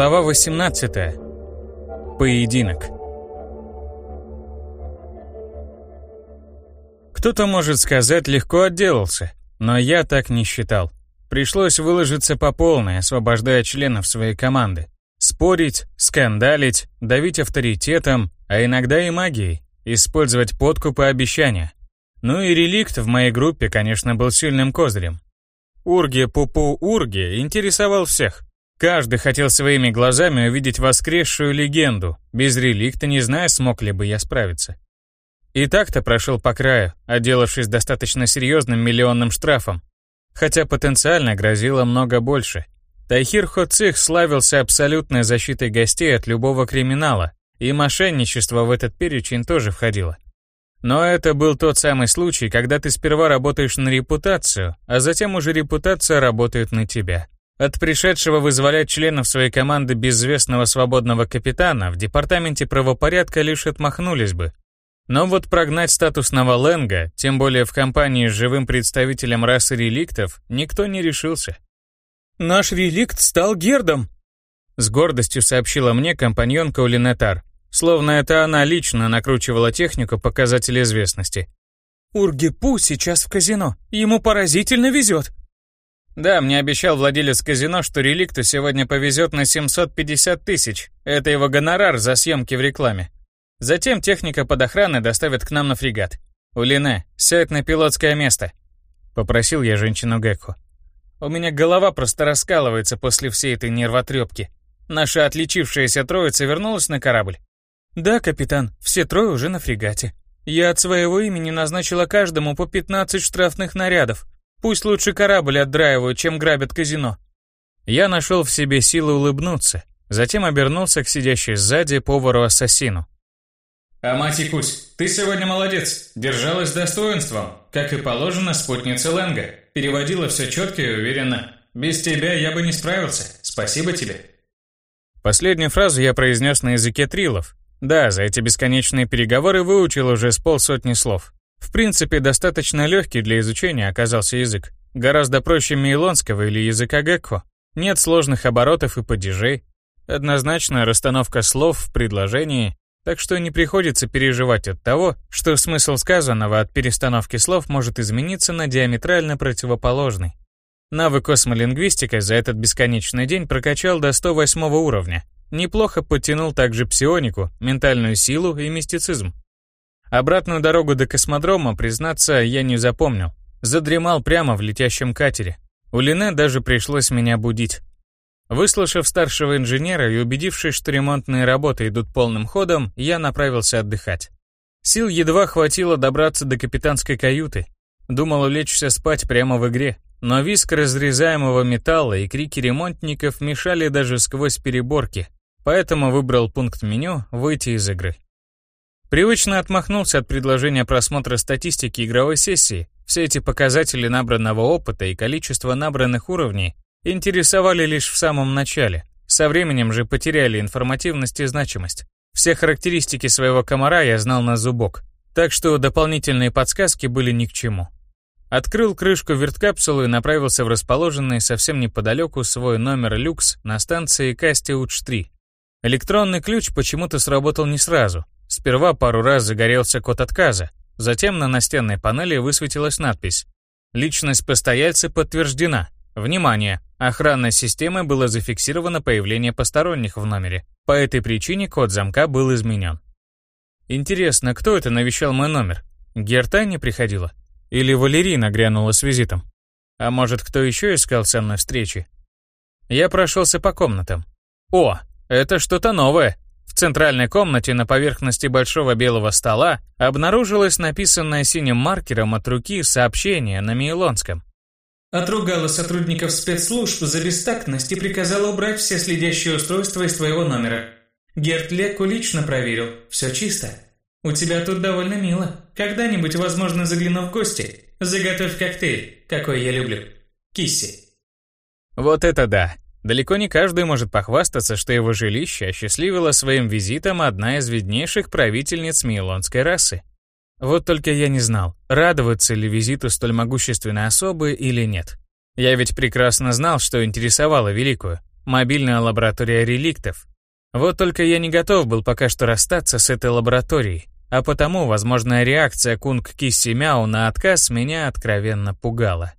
Глава 18. Поединок. Кто-то может сказать, легко отделался, но я так не считал. Пришлось выложиться по полной, освобождая членов своей команды. Спорить, скандалить, давить авторитетом, а иногда и магией, использовать подкуп и обещания. Ну и реликт в моей группе, конечно, был сильным козырем. Урги-пупу-урги интересовал всех. Каждый хотел своими глазами увидеть воскресшую легенду, без реликта не зная, смог ли бы я справиться. И так-то прошел по краю, отделавшись достаточно серьезным миллионным штрафом, хотя потенциально грозило много больше. Тайхир Хоцих славился абсолютной защитой гостей от любого криминала, и мошенничество в этот перечень тоже входило. Но это был тот самый случай, когда ты сперва работаешь на репутацию, а затем уже репутация работает на тебя. От пришедшего вызволять членов своей команды безвестного свободного капитана в департаменте правопорядка лишь отмахнулись бы. Но вот прогнать статусного Ленга, тем более в компании с живым представителем расы реликтов, никто не решился. «Наш реликт стал Гердом», — с гордостью сообщила мне компаньонка Улинетар, словно это она лично накручивала технику показателей известности. «Ургипу сейчас в казино, ему поразительно везет», да, мне обещал владелец казино, что реликту сегодня повезет на 750 тысяч. Это его гонорар за съемки в рекламе. Затем техника под охраной доставит к нам на фрегат. Улине, сядь на пилотское место. Попросил я женщину Гекку. У меня голова просто раскалывается после всей этой нервотрепки. Наша отличившаяся троица вернулась на корабль. Да, капитан, все трое уже на фрегате. Я от своего имени назначила каждому по 15 штрафных нарядов. Пусть лучше корабль отдраивают, чем грабят казино. Я нашел в себе силы улыбнуться, затем обернулся к сидящей сзади повару-ассасину. «Амати ты сегодня молодец, держалась достоинством, как и положено спутнице Ленга, переводила все четко и уверенно. Без тебя я бы не справился, спасибо тебе». Последнюю фразу я произнес на языке трилов. Да, за эти бесконечные переговоры выучил уже с полсотни слов. В принципе, достаточно легкий для изучения оказался язык. Гораздо проще мейлонского или языка гекко. Нет сложных оборотов и падежей. Однозначная расстановка слов в предложении, так что не приходится переживать от того, что смысл сказанного от перестановки слов может измениться на диаметрально противоположный. Навык космолингвистика за этот бесконечный день прокачал до 108 уровня. Неплохо подтянул также псионику, ментальную силу и мистицизм. Обратную дорогу до космодрома, признаться, я не запомнил. Задремал прямо в летящем катере. У Лине даже пришлось меня будить. Выслушав старшего инженера и убедившись, что ремонтные работы идут полным ходом, я направился отдыхать. Сил едва хватило добраться до капитанской каюты. Думал улечься спать прямо в игре, но виск разрезаемого металла и крики ремонтников мешали даже сквозь переборки, поэтому выбрал пункт меню «Выйти из игры». Привычно отмахнулся от предложения просмотра статистики игровой сессии. Все эти показатели набранного опыта и количество набранных уровней интересовали лишь в самом начале. Со временем же потеряли информативность и значимость. Все характеристики своего комара я знал на зубок, так что дополнительные подсказки были ни к чему. Открыл крышку верткапсулы и направился в расположенный совсем неподалеку свой номер люкс на станции Кастиуч-3. Электронный ключ почему-то сработал не сразу, Сперва пару раз загорелся код отказа, затем на настенной панели высветилась надпись «Личность постояльца подтверждена. Внимание! Охранной системой было зафиксировано появление посторонних в номере. По этой причине код замка был изменен». Интересно, кто это навещал мой номер? Герта не приходила? Или Валерина грянула с визитом? А может, кто еще искал со мной встречи? Я прошелся по комнатам. О, это что-то новое. В центральной комнате на поверхности большого белого стола обнаружилось написанное синим маркером от руки сообщение на Мейлонском. Отругала сотрудников спецслужб за бестактность и приказала убрать все следящие устройства из твоего номера. Герт Леку лично проверил, все чисто. У тебя тут довольно мило. Когда-нибудь, возможно, загляну в гости. Заготовь коктейль, какой я люблю. Кисси. Вот это да. Далеко не каждый может похвастаться, что его жилище осчастливила своим визитом одна из виднейших правительниц мейлонской расы. Вот только я не знал, радоваться ли визиту столь могущественной особы или нет. Я ведь прекрасно знал, что интересовало Великую. мобильная лаборатория реликтов. Вот только я не готов был пока что расстаться с этой лабораторией, а потому возможная реакция Кунг Кисси Мяу на отказ меня откровенно пугала.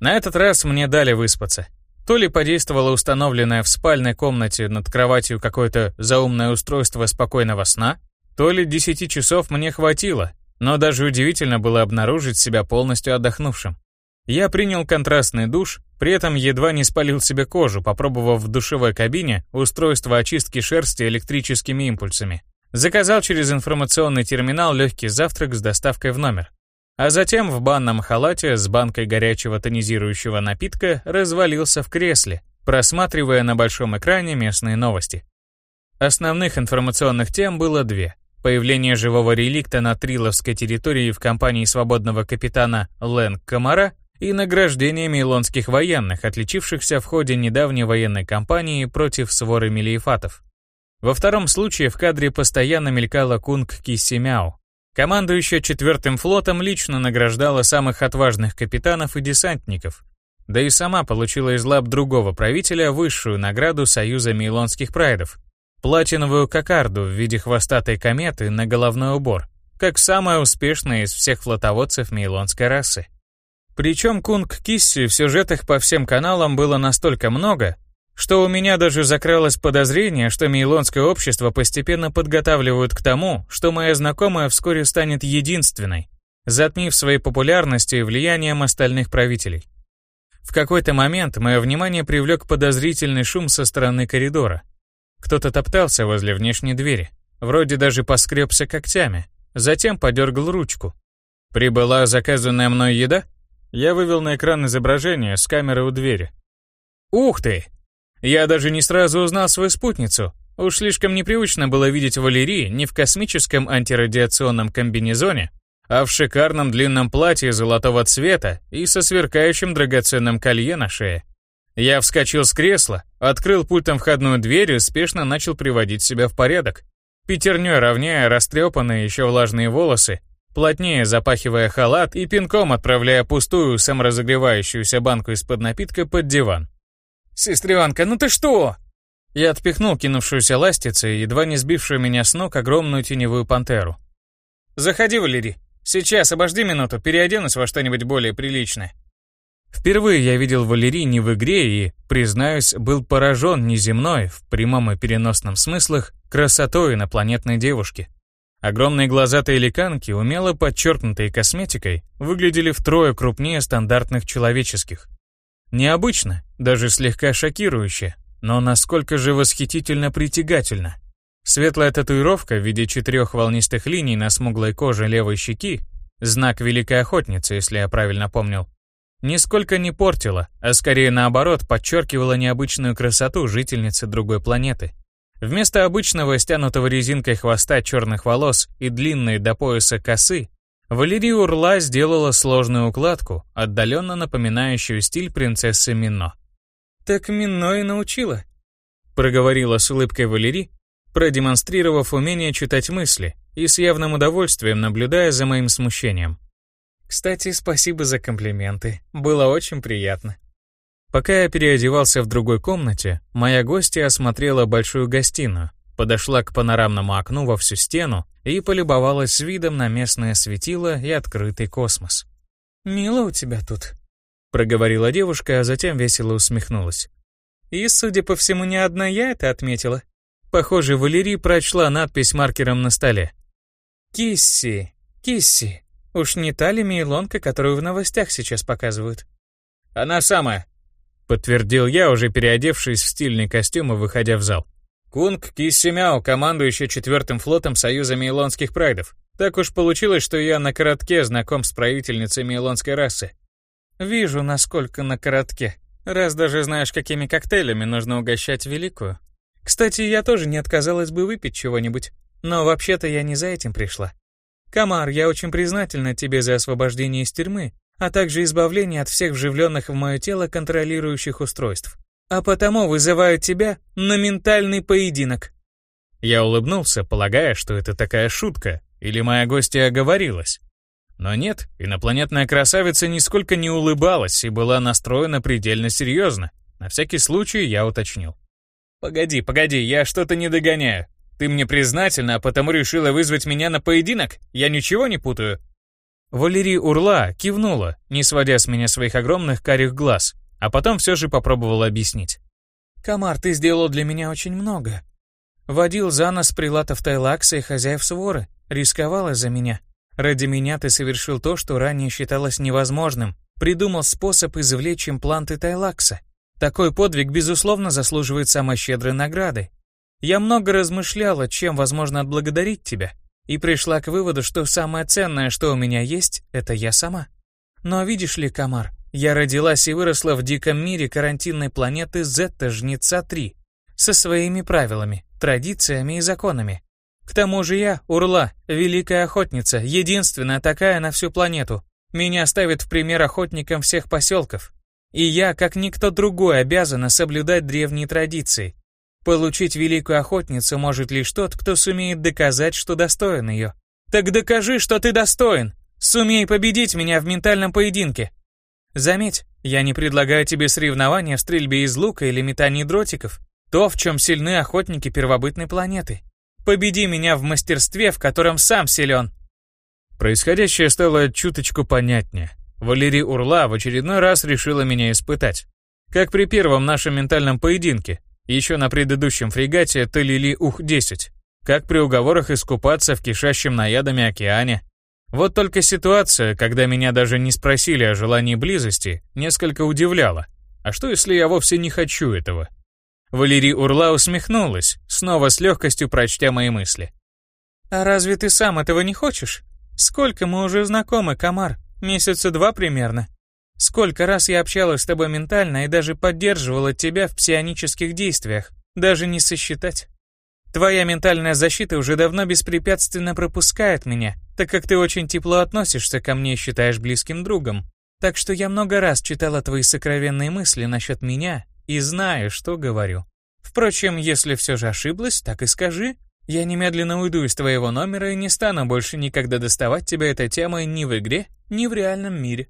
На этот раз мне дали выспаться. То ли подействовало установленное в спальной комнате над кроватью какое-то заумное устройство спокойного сна, то ли 10 часов мне хватило, но даже удивительно было обнаружить себя полностью отдохнувшим. Я принял контрастный душ, при этом едва не спалил себе кожу, попробовав в душевой кабине устройство очистки шерсти электрическими импульсами. Заказал через информационный терминал легкий завтрак с доставкой в номер. А затем в банном халате с банкой горячего тонизирующего напитка развалился в кресле, просматривая на большом экране местные новости. Основных информационных тем было две. Появление живого реликта на Триловской территории в компании свободного капитана Лэн Комара и награждение мейлонских военных, отличившихся в ходе недавней военной кампании против своры мелиефатов. Во втором случае в кадре постоянно мелькала Кунг Кисимяо. Командующая четвертым флотом лично награждала самых отважных капитанов и десантников, да и сама получила из лап другого правителя высшую награду Союза Мейлонских Прайдов платиновую кокарду в виде хвостатой кометы на головной убор, как самая успешная из всех флотоводцев мейлонской расы. Причем Кунг Кисси в сюжетах по всем каналам было настолько много, что у меня даже закралось подозрение, что мейлонское общество постепенно подготавливают к тому, что моя знакомая вскоре станет единственной, затмив своей популярностью и влиянием остальных правителей. В какой-то момент мое внимание привлек подозрительный шум со стороны коридора. Кто-то топтался возле внешней двери, вроде даже поскребся когтями, затем подергал ручку. Прибыла заказанная мной еда? Я вывел на экран изображение с камеры у двери. Ух ты! Я даже не сразу узнал свою спутницу. Уж слишком непривычно было видеть Валерии не в космическом антирадиационном комбинезоне, а в шикарном длинном платье золотого цвета и со сверкающим драгоценным колье на шее. Я вскочил с кресла, открыл пультом входную дверь и спешно начал приводить себя в порядок. Пятерней равняя растрепанные еще влажные волосы, плотнее запахивая халат и пинком отправляя пустую саморазогревающуюся банку из-под напитка под диван. «Сестренка, ну ты что?» Я отпихнул кинувшуюся ластицу и едва не сбившую меня с ног огромную теневую пантеру. «Заходи, Валерий. Сейчас, обожди минуту, переоденусь во что-нибудь более приличное». Впервые я видел Валерий не в игре и, признаюсь, был поражен неземной, в прямом и переносном смыслах, красотой инопланетной девушки. Огромные глазатые ликанки, умело подчеркнутые косметикой, выглядели втрое крупнее стандартных человеческих. Необычно, даже слегка шокирующе, но насколько же восхитительно притягательно. Светлая татуировка в виде четырех волнистых линий на смуглой коже левой щеки, знак великой охотницы, если я правильно помнил, нисколько не портила, а скорее наоборот подчеркивала необычную красоту жительницы другой планеты. Вместо обычного стянутого резинкой хвоста черных волос и длинной до пояса косы, Валерия Урла сделала сложную укладку, отдаленно напоминающую стиль принцессы Мино. «Так Мино и научила», — проговорила с улыбкой Валерий, продемонстрировав умение читать мысли и с явным удовольствием наблюдая за моим смущением. Кстати, спасибо за комплименты. Было очень приятно. Пока я переодевался в другой комнате, моя гостья осмотрела большую гостиную, подошла к панорамному окну во всю стену и полюбовалась видом на местное светило и открытый космос. «Мило у тебя тут», — проговорила девушка, а затем весело усмехнулась. «И, судя по всему, не одна я это отметила». Похоже, Валерий прочла надпись маркером на столе. «Кисси, Кисси, Уж не та ли Мейлонка, которую в новостях сейчас показывают? Она самая, подтвердил я, уже переодевшись в стильный костюм и выходя в зал. Кунг Киссимяо, командующий четвертым флотом Союза Мейлонских Прайдов. Так уж получилось, что я на коротке знаком с правительницей мейлонской расы. Вижу, насколько на коротке. Раз даже знаешь, какими коктейлями нужно угощать великую. Кстати, я тоже не отказалась бы выпить чего-нибудь. Но вообще-то я не за этим пришла. Камар, я очень признательна тебе за освобождение из тюрьмы, а также избавление от всех вживленных в мое тело контролирующих устройств. А потому вызываю тебя на ментальный поединок». Я улыбнулся, полагая, что это такая шутка, или моя гостья оговорилась. Но нет, инопланетная красавица нисколько не улыбалась и была настроена предельно серьезно. На всякий случай я уточнил. «Погоди, погоди, я что-то не догоняю. Ты мне признательна, а потому решила вызвать меня на поединок? Я ничего не путаю?» Валерий Урла кивнула, не сводя с меня своих огромных карих глаз, а потом все же попробовала объяснить. «Камар, ты сделал для меня очень много. Водил за нас прилатов Тайлакса и хозяев своры, рисковал из-за меня. Ради меня ты совершил то, что ранее считалось невозможным, придумал способ извлечь импланты Тайлакса. Такой подвиг, безусловно, заслуживает самой щедрой награды. Я много размышляла, чем возможно отблагодарить тебя, и пришла к выводу, что самое ценное, что у меня есть, это я сама. Но видишь ли, Камар, я родилась и выросла в диком мире карантинной планеты Зетта-Жнеца-3 со своими правилами, традициями и законами. К тому же я, Урла, великая охотница, единственная такая на всю планету. Меня ставят в пример охотникам всех поселков. И я, как никто другой, обязана соблюдать древние традиции, Получить великую охотницу может лишь тот, кто сумеет доказать, что достоин ее. Так докажи, что ты достоин. Сумей победить меня в ментальном поединке. Заметь, я не предлагаю тебе соревнования в стрельбе из лука или метании дротиков. То, в чем сильны охотники первобытной планеты. Победи меня в мастерстве, в котором сам силен. Происходящее стало чуточку понятнее. Валерий Урла в очередной раз решила меня испытать. Как при первом нашем ментальном поединке, еще на предыдущем фрегате Талили Ух-10, как при уговорах искупаться в кишащем наядами океане. Вот только ситуация, когда меня даже не спросили о желании близости, несколько удивляла. А что если я вовсе не хочу этого? Валерий Урла усмехнулась, снова с легкостью прочтя мои мысли. «А разве ты сам этого не хочешь? Сколько мы уже знакомы, Камар? Месяца два примерно. Сколько раз я общалась с тобой ментально и даже поддерживала тебя в псионических действиях, даже не сосчитать. Твоя ментальная защита уже давно беспрепятственно пропускает меня, так как ты очень тепло относишься ко мне и считаешь близким другом. Так что я много раз читала твои сокровенные мысли насчет меня и знаю, что говорю. Впрочем, если все же ошиблась, так и скажи. Я немедленно уйду из твоего номера и не стану больше никогда доставать тебя этой темой ни в игре, ни в реальном мире.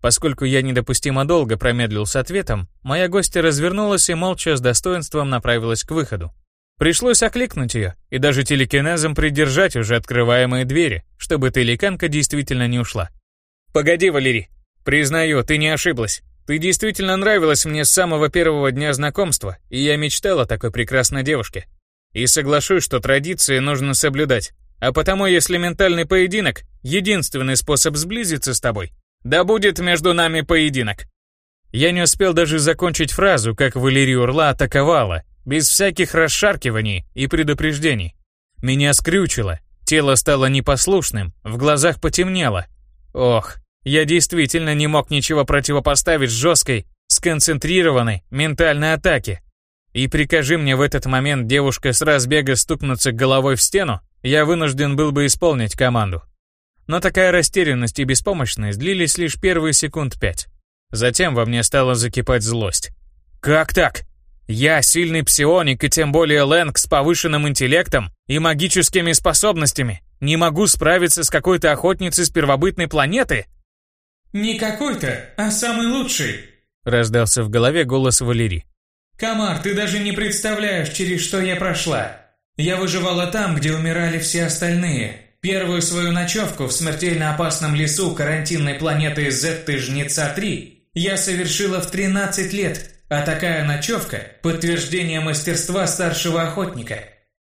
Поскольку я недопустимо долго промедлил с ответом, моя гостья развернулась и молча с достоинством направилась к выходу. Пришлось окликнуть ее и даже телекинезом придержать уже открываемые двери, чтобы теликанка действительно не ушла. «Погоди, Валерий. Признаю, ты не ошиблась. Ты действительно нравилась мне с самого первого дня знакомства, и я мечтал о такой прекрасной девушке. И соглашусь, что традиции нужно соблюдать. А потому, если ментальный поединок — единственный способ сблизиться с тобой, да будет между нами поединок. Я не успел даже закончить фразу, как Валерия Урла атаковала, без всяких расшаркиваний и предупреждений. Меня скрючило, тело стало непослушным, в глазах потемнело. Ох, я действительно не мог ничего противопоставить жесткой, сконцентрированной ментальной атаке. И прикажи мне в этот момент девушка с разбега стукнуться головой в стену, я вынужден был бы исполнить команду. Но такая растерянность и беспомощность длились лишь первые секунд пять. Затем во мне стала закипать злость. «Как так? Я сильный псионик и тем более Лэнг с повышенным интеллектом и магическими способностями. Не могу справиться с какой-то охотницей с первобытной планеты?» «Не какой-то, а самый лучший», — раздался в голове голос Валерии. «Камар, ты даже не представляешь, через что я прошла. Я выживала там, где умирали все остальные. Первую свою ночевку в смертельно опасном лесу карантинной планеты Зетты Жнеца-3 я совершила в 13 лет, а такая ночевка – подтверждение мастерства старшего охотника.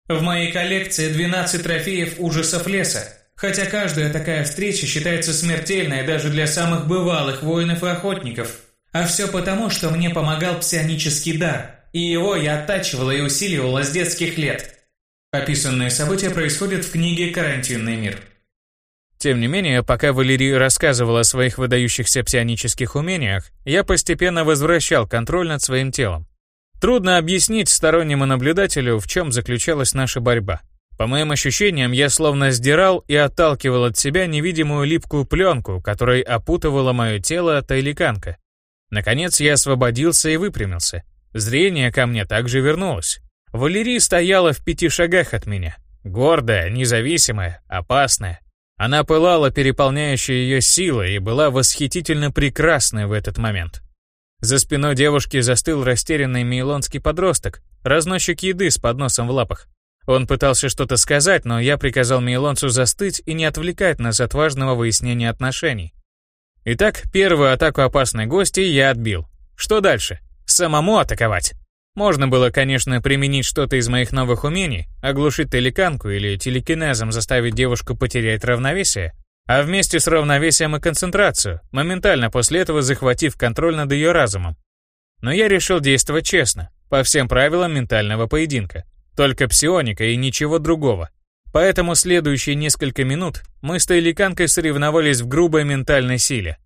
В моей коллекции 12 трофеев ужасов леса, хотя каждая такая встреча считается смертельной даже для самых бывалых воинов и охотников. А все потому, что мне помогал псионический дар, и его я оттачивала и усиливала с детских лет – Описанные события происходят в книге «Карантинный мир». Тем не менее, пока Валерий рассказывал о своих выдающихся псионических умениях, я постепенно возвращал контроль над своим телом. Трудно объяснить стороннему наблюдателю, в чем заключалась наша борьба. По моим ощущениям, я словно сдирал и отталкивал от себя невидимую липкую пленку, которой опутывала мое тело тайликанка. Наконец я освободился и выпрямился. Зрение ко мне также вернулось. Валерия стояла в пяти шагах от меня. Гордая, независимая, опасная. Она пылала переполняющей ее силой и была восхитительно прекрасной в этот момент. За спиной девушки застыл растерянный мейлонский подросток, разносчик еды с подносом в лапах. Он пытался что-то сказать, но я приказал мейлонцу застыть и не отвлекать нас от важного выяснения отношений. Итак, первую атаку опасной гости я отбил. Что дальше? Самому атаковать. Можно было, конечно, применить что-то из моих новых умений, оглушить телеканку или телекинезом заставить девушку потерять равновесие, а вместе с равновесием и концентрацию, моментально после этого захватив контроль над ее разумом. Но я решил действовать честно, по всем правилам ментального поединка. Только псионика и ничего другого. Поэтому следующие несколько минут мы с Тейликанкой соревновались в грубой ментальной силе.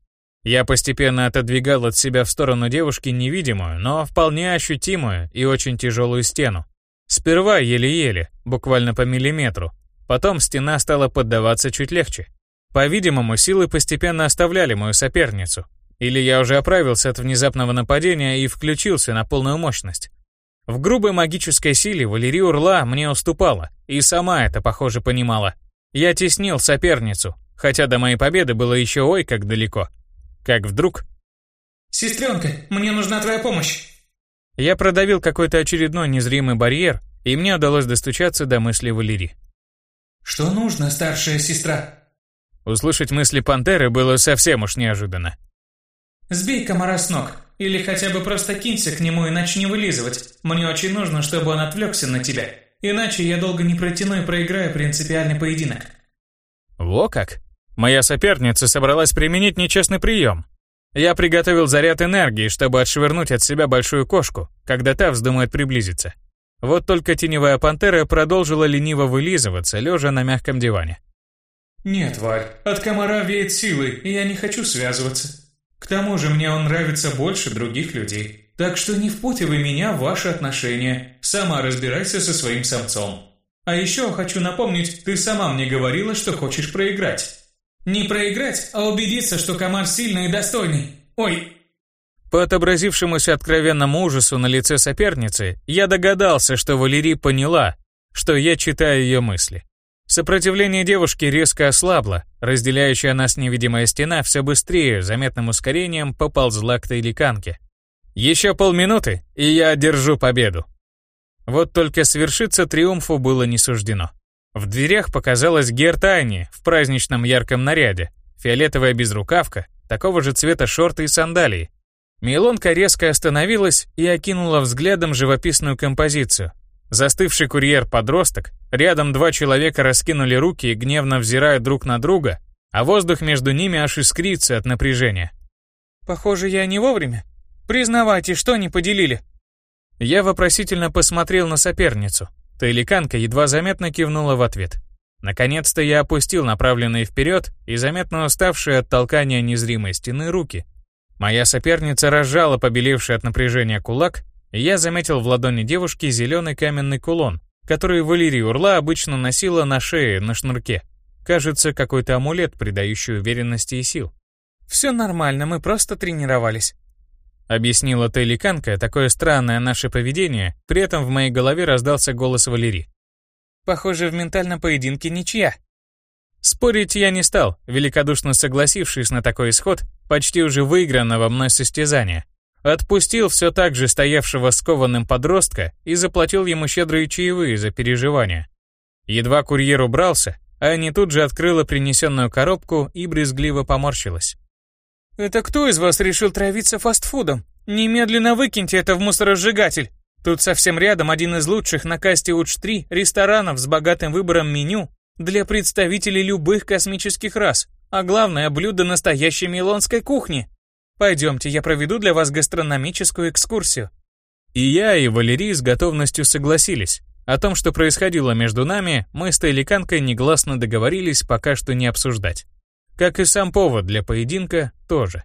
Я постепенно отодвигал от себя в сторону девушки невидимую, но вполне ощутимую и очень тяжелую стену. Сперва еле-еле, буквально по миллиметру. Потом стена стала поддаваться чуть легче. По-видимому, силы постепенно оставляли мою соперницу. Или я уже оправился от внезапного нападения и включился на полную мощность. В грубой магической силе Валерия Урла мне уступала, и сама это, похоже, понимала. Я теснил соперницу, хотя до моей победы было еще ой как далеко. Как вдруг... «Сестренка, мне нужна твоя помощь!» Я продавил какой-то очередной незримый барьер, и мне удалось достучаться до мысли Валерии. «Что нужно, старшая сестра?» Услышать мысли пантеры было совсем уж неожиданно. «Сбей комара с ног, или хотя бы просто кинься к нему и начни вылизывать. Мне очень нужно, чтобы он отвлекся на тебя, иначе я долго не протяну и проиграю принципиальный поединок». Во как? Моя соперница собралась применить нечестный прием. Я приготовил заряд энергии, чтобы отшвырнуть от себя большую кошку, когда та вздумает приблизиться. Вот только теневая пантера продолжила лениво вылизываться, лежа на мягком диване. «Нет, Валь, от комара веет силой, и я не хочу связываться. К тому же мне он нравится больше других людей. Так что не впутывай меня в ваши отношения. Сама разбирайся со своим самцом. А еще хочу напомнить, ты сама мне говорила, что хочешь проиграть. Не проиграть, а убедиться, что комар сильный и достойный. Ой, по отобразившемуся откровенному ужасу на лице соперницы, я догадался, что Валерий поняла, что я читаю ее мысли. Сопротивление девушки резко ослабло, разделяющая нас невидимая стена все быстрее, заметным ускорением поползла к Тейликанке. Еще полминуты, и я одержу победу. Вот только свершиться триумфу было не суждено. В дверях показалась Гертайни в праздничном ярком наряде, фиолетовая безрукавка, такого же цвета шорты и сандалии. Милонка резко остановилась и окинула взглядом живописную композицию, Застывший курьер-подросток, рядом два человека раскинули руки и гневно взирают друг на друга, а воздух между ними аж искрится от напряжения. «Похоже, я не вовремя. Признавайте, что не поделили?» Я вопросительно посмотрел на соперницу. Таиликанка едва заметно кивнула в ответ. Наконец-то я опустил направленные вперед и заметно уставшие от толкания незримой стены руки. Моя соперница разжала побелевший от напряжения кулак я заметил в ладони девушки зеленый каменный кулон, который Валерия Урла обычно носила на шее на шнурке. Кажется, какой-то амулет, придающий уверенности и сил. «Все нормально, мы просто тренировались», — объяснила Тейликанка такое странное наше поведение, при этом в моей голове раздался голос Валерии. «Похоже, в ментальном поединке ничья». Спорить я не стал, великодушно согласившись на такой исход почти уже выигранного мной состязания. Отпустил все так же стоявшего скованным подростка и заплатил ему щедрые чаевые за переживания. Едва курьер убрался, Аня тут же открыла принесенную коробку и брезгливо поморщилась. «Это кто из вас решил травиться фастфудом? Немедленно выкиньте это в мусоросжигатель. Тут совсем рядом один из лучших на касте УЧ-3 ресторанов с богатым выбором меню для представителей любых космических рас, а главное блюдо настоящей милонской кухни. Пойдемте, я проведу для вас гастрономическую экскурсию». И я, и Валерий с готовностью согласились. О том, что происходило между нами, мы с Тейликанкой негласно договорились пока что не обсуждать. Как и сам повод для поединка тоже.